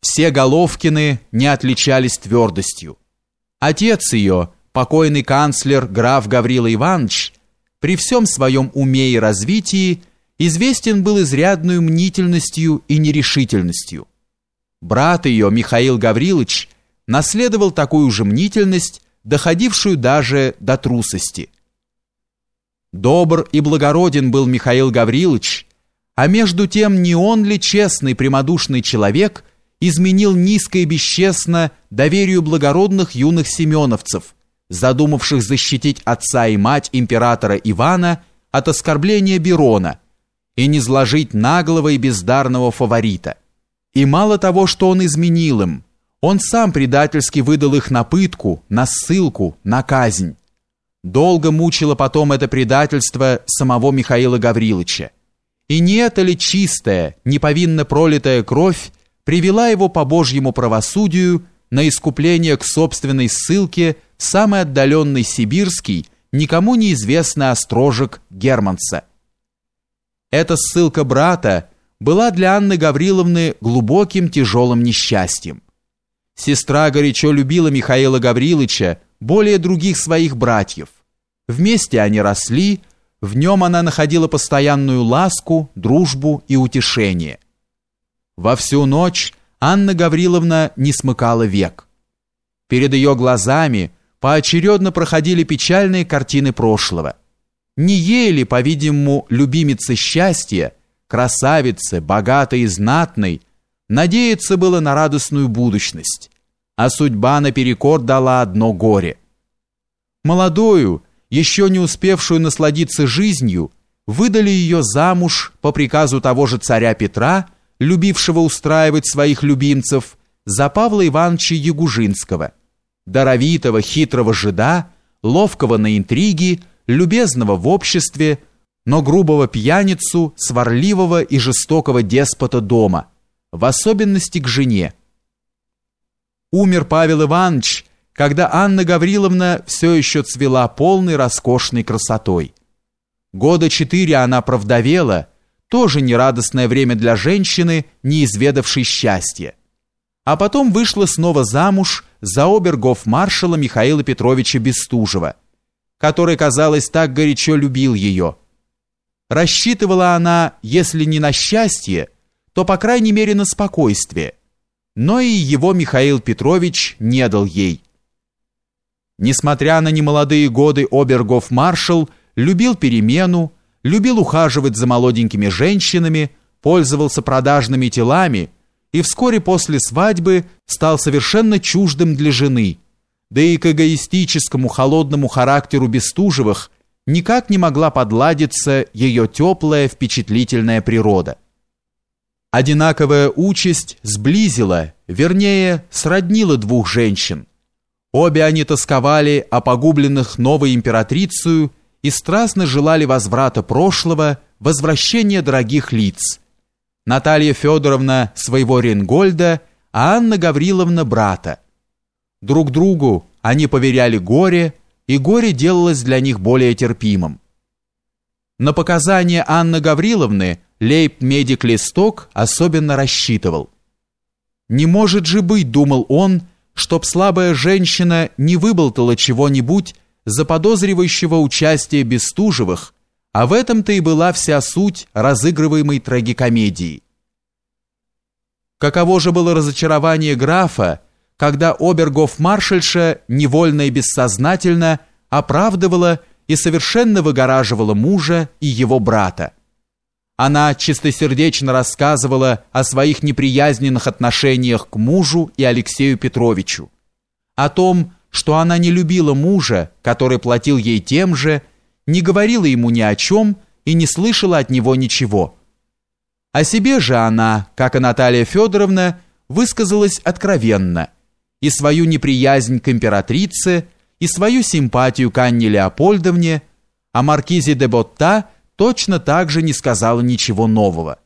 Все Головкины не отличались твердостью. Отец ее, покойный канцлер граф Гаврила Иванович, при всем своем уме и развитии известен был изрядную мнительностью и нерешительностью. Брат ее, Михаил Гаврилович, наследовал такую же мнительность, доходившую даже до трусости. Добр и благороден был Михаил Гаврилович, а между тем не он ли честный прямодушный человек изменил низко и бесчестно доверию благородных юных семеновцев, задумавших защитить отца и мать императора Ивана от оскорбления Берона и не зложить наглого и бездарного фаворита. И мало того, что он изменил им, он сам предательски выдал их на пытку, на ссылку, на казнь. Долго мучило потом это предательство самого Михаила Гавриловича. И не это ли чистая, неповинно пролитая кровь привела его по Божьему правосудию на искупление к собственной ссылке в самый отдаленный сибирский, никому неизвестный острожек Германца. Эта ссылка брата была для Анны Гавриловны глубоким тяжелым несчастьем. Сестра горячо любила Михаила Гавриловича более других своих братьев. Вместе они росли, в нем она находила постоянную ласку, дружбу и утешение. Во всю ночь Анна Гавриловна не смыкала век. Перед ее глазами поочередно проходили печальные картины прошлого. Не ей ли, по-видимому, любимица счастья, красавицы, богатой и знатной, надеяться было на радостную будущность, а судьба наперекор дала одно горе. Молодую, еще не успевшую насладиться жизнью, выдали ее замуж по приказу того же царя Петра, любившего устраивать своих любимцев, за Павла Ивановича Ягужинского, даровитого хитрого жида, ловкого на интриги, любезного в обществе, но грубого пьяницу, сварливого и жестокого деспота дома, в особенности к жене. Умер Павел Иванович когда Анна Гавриловна все еще цвела полной роскошной красотой. Года четыре она провдовела, тоже нерадостное время для женщины, не изведавшей счастья. А потом вышла снова замуж за обергов-маршала Михаила Петровича Бестужева, который, казалось, так горячо любил ее. Рассчитывала она, если не на счастье, то, по крайней мере, на спокойствие. Но и его Михаил Петрович не дал ей – Несмотря на немолодые годы обергов-маршал любил перемену, любил ухаживать за молоденькими женщинами, пользовался продажными телами и вскоре после свадьбы стал совершенно чуждым для жены, да и к эгоистическому холодному характеру Бестужевых никак не могла подладиться ее теплая впечатлительная природа. Одинаковая участь сблизила, вернее, сроднила двух женщин, Обе они тосковали о погубленных новой императрицей и страстно желали возврата прошлого, возвращения дорогих лиц. Наталья Федоровна своего Ренгольда, а Анна Гавриловна брата. Друг другу они поверяли горе, и горе делалось для них более терпимым. На показания Анны Гавриловны лейб-медик Листок особенно рассчитывал. «Не может же быть, — думал он, — чтоб слабая женщина не выболтала чего-нибудь, заподозривающего участие Бестужевых, а в этом-то и была вся суть разыгрываемой трагикомедии. Каково же было разочарование графа, когда обергов-маршальша невольно и бессознательно оправдывала и совершенно выгораживала мужа и его брата. Она чистосердечно рассказывала о своих неприязненных отношениях к мужу и Алексею Петровичу, о том, что она не любила мужа, который платил ей тем же, не говорила ему ни о чем и не слышала от него ничего. О себе же она, как и Наталья Федоровна, высказалась откровенно, и свою неприязнь к императрице, и свою симпатию к Анне Леопольдовне, о маркизе де Ботта – точно так же не сказала ничего нового.